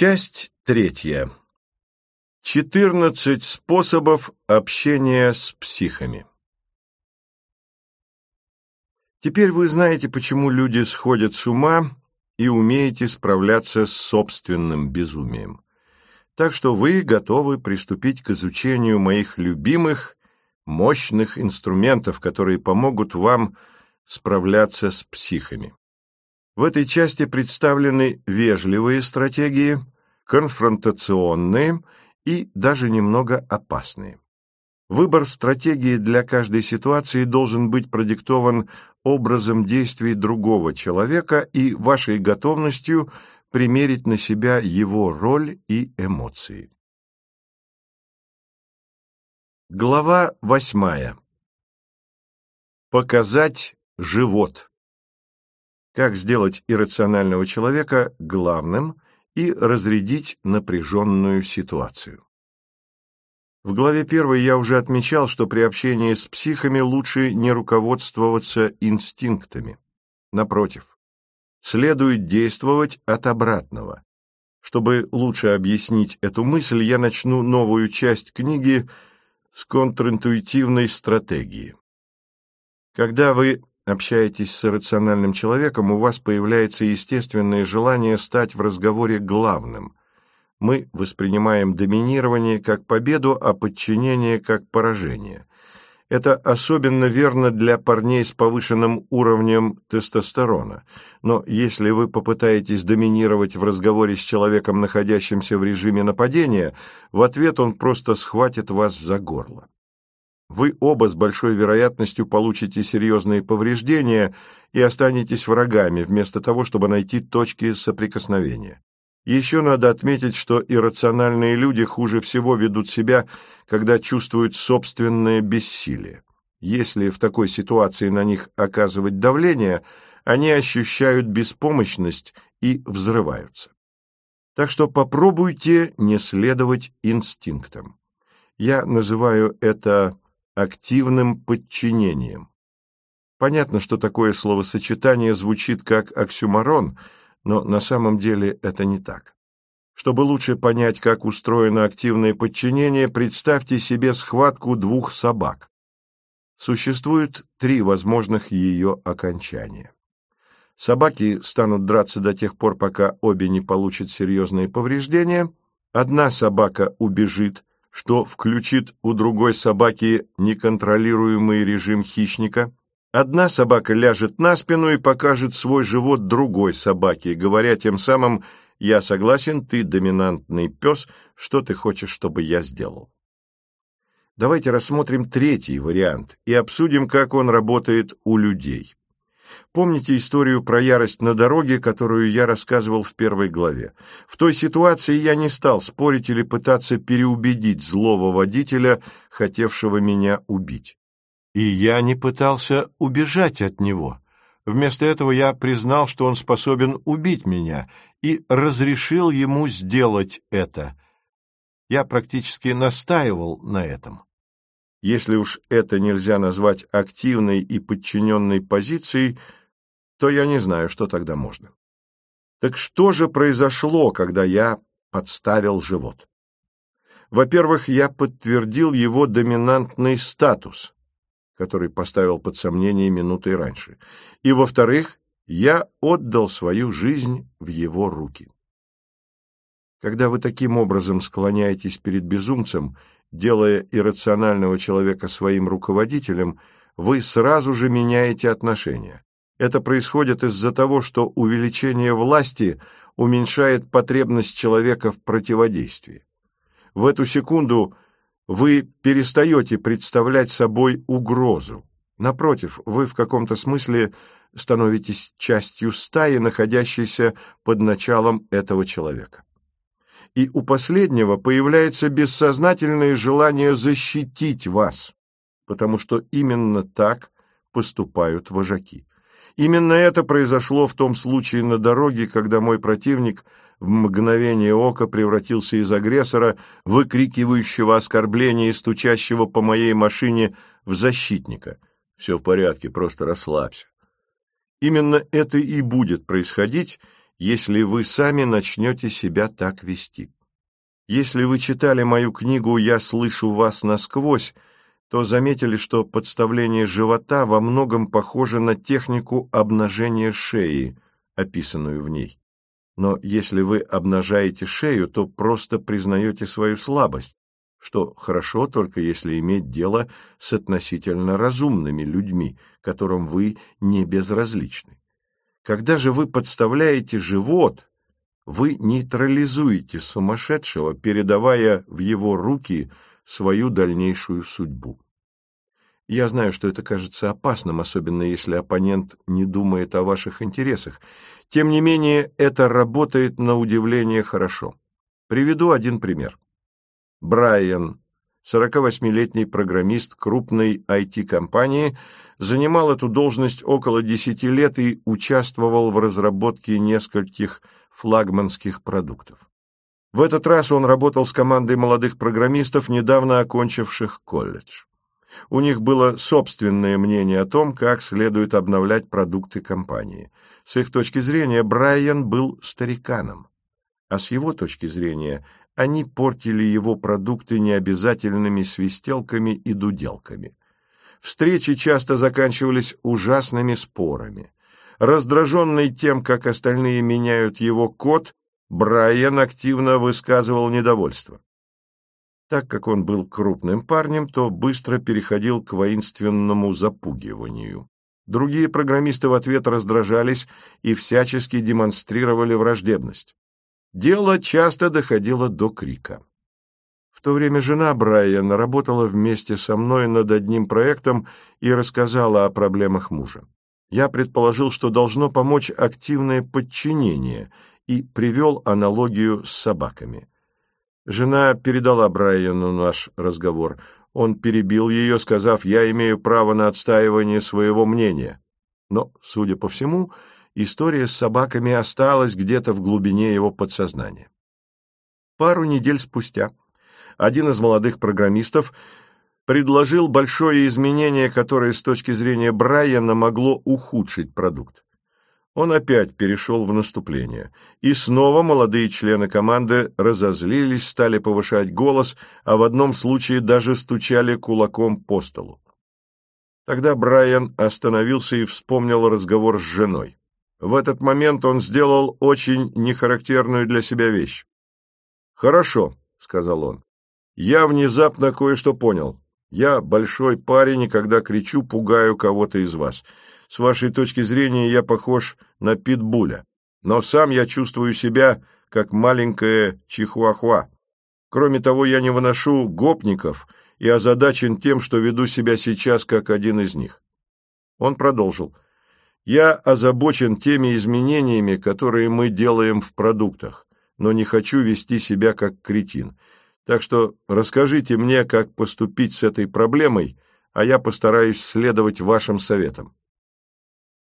Часть третья. 14 способов общения с психами. Теперь вы знаете, почему люди сходят с ума и умеете справляться с собственным безумием. Так что вы готовы приступить к изучению моих любимых, мощных инструментов, которые помогут вам справляться с психами. В этой части представлены вежливые стратегии, конфронтационные и даже немного опасные. Выбор стратегии для каждой ситуации должен быть продиктован образом действий другого человека и вашей готовностью примерить на себя его роль и эмоции. Глава восьмая. Показать живот. Как сделать иррационального человека главным и разрядить напряженную ситуацию. В главе первой я уже отмечал, что при общении с психами лучше не руководствоваться инстинктами. Напротив, следует действовать от обратного. Чтобы лучше объяснить эту мысль, я начну новую часть книги с контринтуитивной стратегии. Когда вы общаетесь с рациональным человеком, у вас появляется естественное желание стать в разговоре главным. Мы воспринимаем доминирование как победу, а подчинение как поражение. Это особенно верно для парней с повышенным уровнем тестостерона. Но если вы попытаетесь доминировать в разговоре с человеком, находящимся в режиме нападения, в ответ он просто схватит вас за горло. Вы оба с большой вероятностью получите серьезные повреждения и останетесь врагами, вместо того, чтобы найти точки соприкосновения. Еще надо отметить, что иррациональные люди хуже всего ведут себя, когда чувствуют собственное бессилие. Если в такой ситуации на них оказывать давление, они ощущают беспомощность и взрываются. Так что попробуйте не следовать инстинктам. Я называю это активным подчинением. Понятно, что такое словосочетание звучит как оксюмарон, но на самом деле это не так. Чтобы лучше понять, как устроено активное подчинение, представьте себе схватку двух собак. Существует три возможных ее окончания. Собаки станут драться до тех пор, пока обе не получат серьезные повреждения. Одна собака убежит, что включит у другой собаки неконтролируемый режим хищника. Одна собака ляжет на спину и покажет свой живот другой собаке, говоря тем самым «я согласен, ты доминантный пес, что ты хочешь, чтобы я сделал?». Давайте рассмотрим третий вариант и обсудим, как он работает у людей. Помните историю про ярость на дороге, которую я рассказывал в первой главе? В той ситуации я не стал спорить или пытаться переубедить злого водителя, хотевшего меня убить. И я не пытался убежать от него. Вместо этого я признал, что он способен убить меня, и разрешил ему сделать это. Я практически настаивал на этом. Если уж это нельзя назвать активной и подчиненной позицией, то я не знаю, что тогда можно. Так что же произошло, когда я подставил живот? Во-первых, я подтвердил его доминантный статус, который поставил под сомнение минутой раньше. И, во-вторых, я отдал свою жизнь в его руки. Когда вы таким образом склоняетесь перед безумцем, делая иррационального человека своим руководителем, вы сразу же меняете отношения. Это происходит из-за того, что увеличение власти уменьшает потребность человека в противодействии. В эту секунду вы перестаете представлять собой угрозу. Напротив, вы в каком-то смысле становитесь частью стаи, находящейся под началом этого человека и у последнего появляется бессознательное желание защитить вас, потому что именно так поступают вожаки. Именно это произошло в том случае на дороге, когда мой противник в мгновение ока превратился из агрессора, выкрикивающего оскорбления и стучащего по моей машине, в защитника. Все в порядке, просто расслабься. Именно это и будет происходить, если вы сами начнете себя так вести. Если вы читали мою книгу «Я слышу вас насквозь», то заметили, что подставление живота во многом похоже на технику обнажения шеи, описанную в ней. Но если вы обнажаете шею, то просто признаете свою слабость, что хорошо только если иметь дело с относительно разумными людьми, которым вы не безразличны. Когда же вы подставляете живот, вы нейтрализуете сумасшедшего, передавая в его руки свою дальнейшую судьбу. Я знаю, что это кажется опасным, особенно если оппонент не думает о ваших интересах. Тем не менее, это работает на удивление хорошо. Приведу один пример. Брайан, 48-летний программист крупной IT-компании, занимал эту должность около 10 лет и участвовал в разработке нескольких флагманских продуктов. В этот раз он работал с командой молодых программистов, недавно окончивших колледж. У них было собственное мнение о том, как следует обновлять продукты компании. С их точки зрения Брайан был стариканом, а с его точки зрения они портили его продукты необязательными свистелками и дуделками. Встречи часто заканчивались ужасными спорами. Раздраженный тем, как остальные меняют его код, Брайан активно высказывал недовольство. Так как он был крупным парнем, то быстро переходил к воинственному запугиванию. Другие программисты в ответ раздражались и всячески демонстрировали враждебность. Дело часто доходило до крика. В то время жена Брайана работала вместе со мной над одним проектом и рассказала о проблемах мужа. Я предположил, что должно помочь активное подчинение, и привел аналогию с собаками. Жена передала Брайану наш разговор. Он перебил ее, сказав, «Я имею право на отстаивание своего мнения». Но, судя по всему, история с собаками осталась где-то в глубине его подсознания. Пару недель спустя один из молодых программистов предложил большое изменение, которое с точки зрения Брайана могло ухудшить продукт. Он опять перешел в наступление, и снова молодые члены команды разозлились, стали повышать голос, а в одном случае даже стучали кулаком по столу. Тогда Брайан остановился и вспомнил разговор с женой. В этот момент он сделал очень нехарактерную для себя вещь. «Хорошо», — сказал он, — «я внезапно кое-что понял. Я большой парень, и когда кричу, пугаю кого-то из вас. С вашей точки зрения я похож на питбуля, но сам я чувствую себя как маленькая чихуахуа. Кроме того, я не выношу гопников и озадачен тем, что веду себя сейчас как один из них. Он продолжил. Я озабочен теми изменениями, которые мы делаем в продуктах, но не хочу вести себя как кретин. Так что расскажите мне, как поступить с этой проблемой, а я постараюсь следовать вашим советам.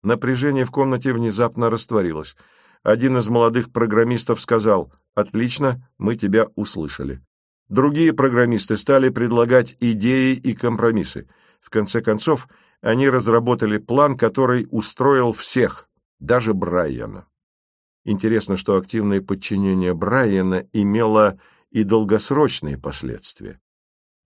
Напряжение в комнате внезапно растворилось. Один из молодых программистов сказал «Отлично, мы тебя услышали». Другие программисты стали предлагать идеи и компромиссы. В конце концов, они разработали план, который устроил всех, даже Брайана. Интересно, что активное подчинение Брайана имело и долгосрочные последствия.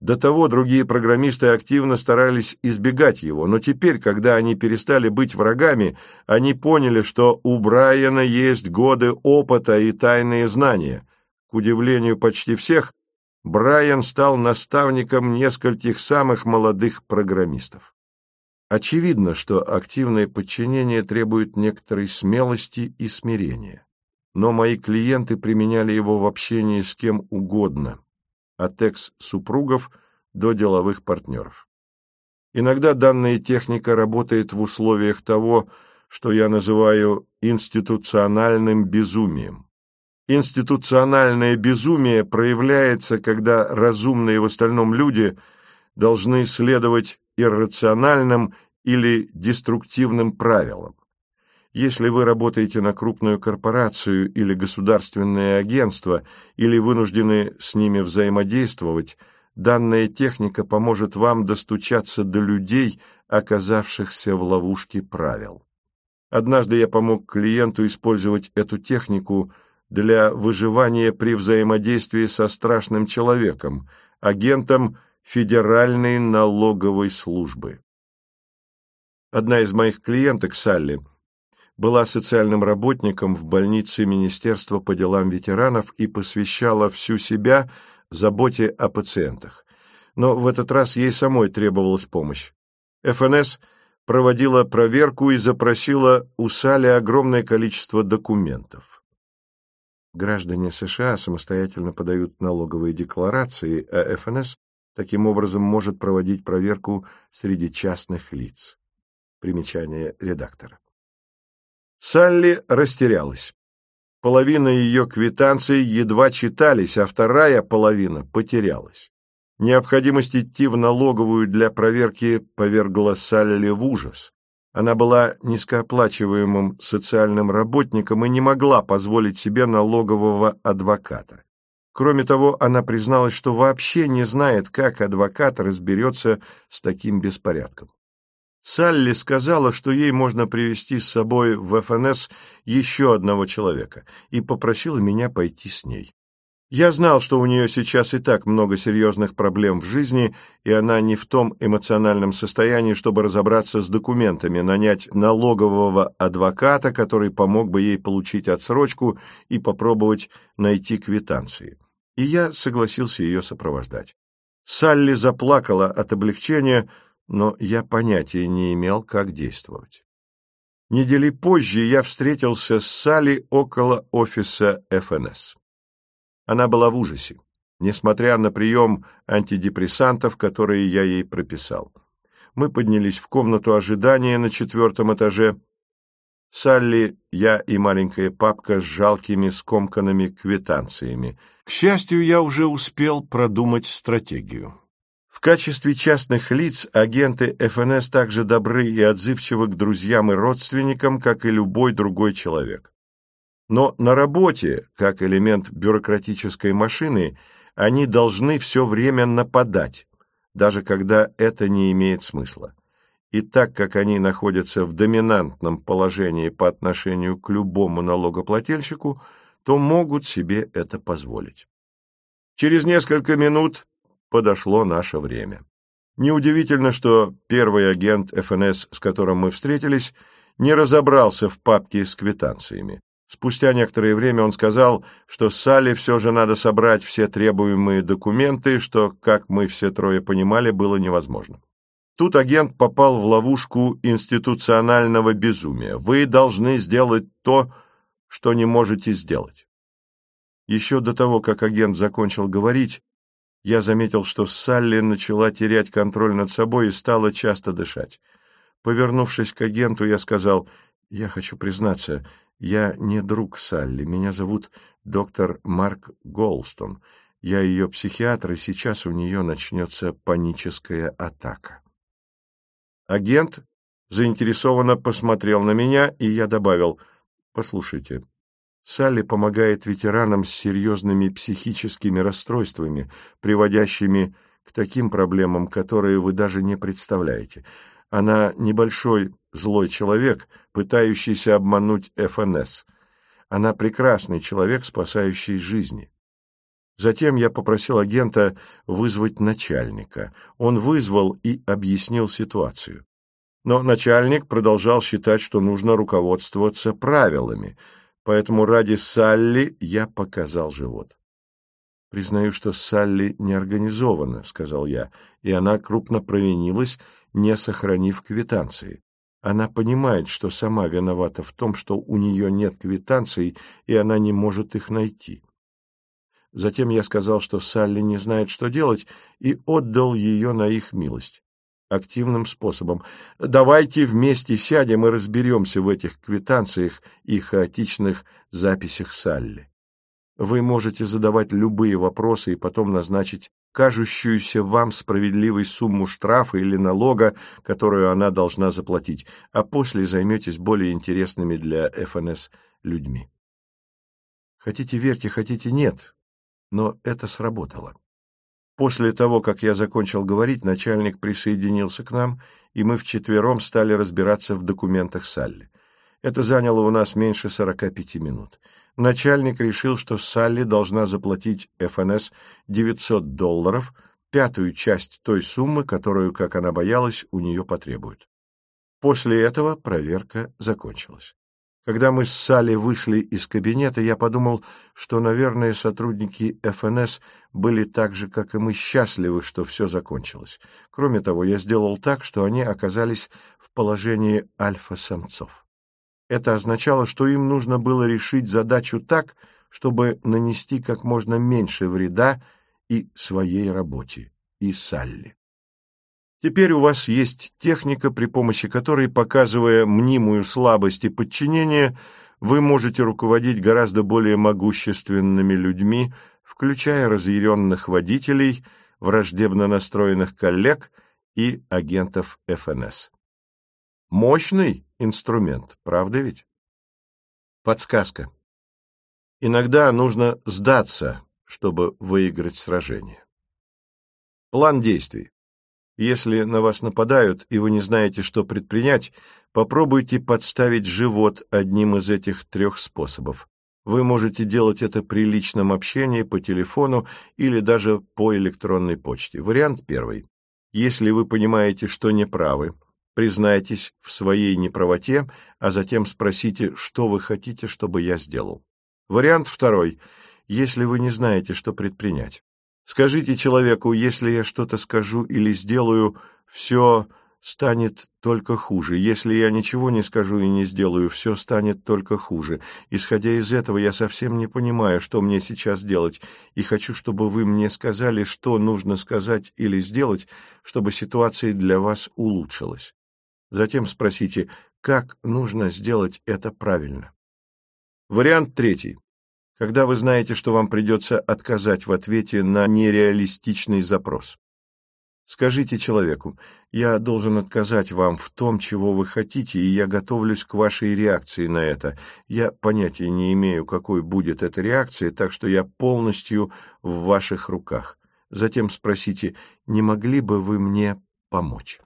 До того другие программисты активно старались избегать его, но теперь, когда они перестали быть врагами, они поняли, что у Брайана есть годы опыта и тайные знания. К удивлению почти всех, Брайан стал наставником нескольких самых молодых программистов. Очевидно, что активное подчинение требует некоторой смелости и смирения но мои клиенты применяли его в общении с кем угодно, от экс-супругов до деловых партнеров. Иногда данная техника работает в условиях того, что я называю институциональным безумием. Институциональное безумие проявляется, когда разумные в остальном люди должны следовать иррациональным или деструктивным правилам. Если вы работаете на крупную корпорацию или государственное агентство, или вынуждены с ними взаимодействовать, данная техника поможет вам достучаться до людей, оказавшихся в ловушке правил. Однажды я помог клиенту использовать эту технику для выживания при взаимодействии со страшным человеком, агентом Федеральной налоговой службы. Одна из моих клиенток, Салли, была социальным работником в больнице Министерства по делам ветеранов и посвящала всю себя заботе о пациентах. Но в этот раз ей самой требовалась помощь. ФНС проводила проверку и запросила у Салли огромное количество документов. Граждане США самостоятельно подают налоговые декларации, а ФНС таким образом может проводить проверку среди частных лиц. Примечание редактора. Салли растерялась. Половина ее квитанций едва читались, а вторая половина потерялась. Необходимость идти в налоговую для проверки повергла Салли в ужас. Она была низкооплачиваемым социальным работником и не могла позволить себе налогового адвоката. Кроме того, она призналась, что вообще не знает, как адвокат разберется с таким беспорядком. Салли сказала, что ей можно привести с собой в ФНС еще одного человека, и попросила меня пойти с ней. Я знал, что у нее сейчас и так много серьезных проблем в жизни, и она не в том эмоциональном состоянии, чтобы разобраться с документами, нанять налогового адвоката, который помог бы ей получить отсрочку и попробовать найти квитанции. И я согласился ее сопровождать. Салли заплакала от облегчения, но я понятия не имел, как действовать. Недели позже я встретился с Салли около офиса ФНС. Она была в ужасе, несмотря на прием антидепрессантов, которые я ей прописал. Мы поднялись в комнату ожидания на четвертом этаже. Салли, я и маленькая папка с жалкими скомканными квитанциями. К счастью, я уже успел продумать стратегию. В качестве частных лиц агенты ФНС также добры и отзывчивы к друзьям и родственникам, как и любой другой человек. Но на работе, как элемент бюрократической машины, они должны все время нападать, даже когда это не имеет смысла. И так как они находятся в доминантном положении по отношению к любому налогоплательщику, то могут себе это позволить. Через несколько минут подошло наше время. Неудивительно, что первый агент ФНС, с которым мы встретились, не разобрался в папке с квитанциями. Спустя некоторое время он сказал, что Салли все же надо собрать все требуемые документы, что, как мы все трое понимали, было невозможно. Тут агент попал в ловушку институционального безумия. Вы должны сделать то, что не можете сделать. Еще до того, как агент закончил говорить, я заметил, что Салли начала терять контроль над собой и стала часто дышать. Повернувшись к агенту, я сказал, «Я хочу признаться, я не друг Салли, меня зовут доктор Марк Голстон. Я ее психиатр, и сейчас у нее начнется паническая атака». Агент заинтересованно посмотрел на меня, и я добавил, «Послушайте, Салли помогает ветеранам с серьезными психическими расстройствами, приводящими к таким проблемам, которые вы даже не представляете. Она небольшой злой человек, пытающийся обмануть ФНС. Она прекрасный человек, спасающий жизни. Затем я попросил агента вызвать начальника. Он вызвал и объяснил ситуацию. Но начальник продолжал считать, что нужно руководствоваться правилами – поэтому ради Салли я показал живот. «Признаю, что Салли не организована», — сказал я, и она крупно провинилась, не сохранив квитанции. Она понимает, что сама виновата в том, что у нее нет квитанций, и она не может их найти. Затем я сказал, что Салли не знает, что делать, и отдал ее на их милость активным способом. Давайте вместе сядем и разберемся в этих квитанциях и хаотичных записях Салли. Вы можете задавать любые вопросы и потом назначить кажущуюся вам справедливой сумму штрафа или налога, которую она должна заплатить, а после займетесь более интересными для ФНС людьми. Хотите верьте, хотите нет, но это сработало. После того, как я закончил говорить, начальник присоединился к нам, и мы вчетвером стали разбираться в документах Салли. Это заняло у нас меньше 45 минут. Начальник решил, что Салли должна заплатить ФНС 900 долларов, пятую часть той суммы, которую, как она боялась, у нее потребуют. После этого проверка закончилась. Когда мы с Салли вышли из кабинета, я подумал, что, наверное, сотрудники ФНС были так же, как и мы, счастливы, что все закончилось. Кроме того, я сделал так, что они оказались в положении альфа-самцов. Это означало, что им нужно было решить задачу так, чтобы нанести как можно меньше вреда и своей работе, и Салли. Теперь у вас есть техника, при помощи которой, показывая мнимую слабость и подчинение, вы можете руководить гораздо более могущественными людьми, включая разъяренных водителей, враждебно настроенных коллег и агентов ФНС. Мощный инструмент, правда ведь? Подсказка. Иногда нужно сдаться, чтобы выиграть сражение. План действий. Если на вас нападают, и вы не знаете, что предпринять, попробуйте подставить живот одним из этих трех способов. Вы можете делать это при личном общении, по телефону или даже по электронной почте. Вариант первый. Если вы понимаете, что неправы, признайтесь в своей неправоте, а затем спросите, что вы хотите, чтобы я сделал. Вариант второй. Если вы не знаете, что предпринять. Скажите человеку, если я что-то скажу или сделаю, все станет только хуже. Если я ничего не скажу и не сделаю, все станет только хуже. Исходя из этого, я совсем не понимаю, что мне сейчас делать, и хочу, чтобы вы мне сказали, что нужно сказать или сделать, чтобы ситуация для вас улучшилась. Затем спросите, как нужно сделать это правильно. Вариант третий когда вы знаете, что вам придется отказать в ответе на нереалистичный запрос. Скажите человеку, я должен отказать вам в том, чего вы хотите, и я готовлюсь к вашей реакции на это. Я понятия не имею, какой будет эта реакция, так что я полностью в ваших руках. Затем спросите, не могли бы вы мне помочь?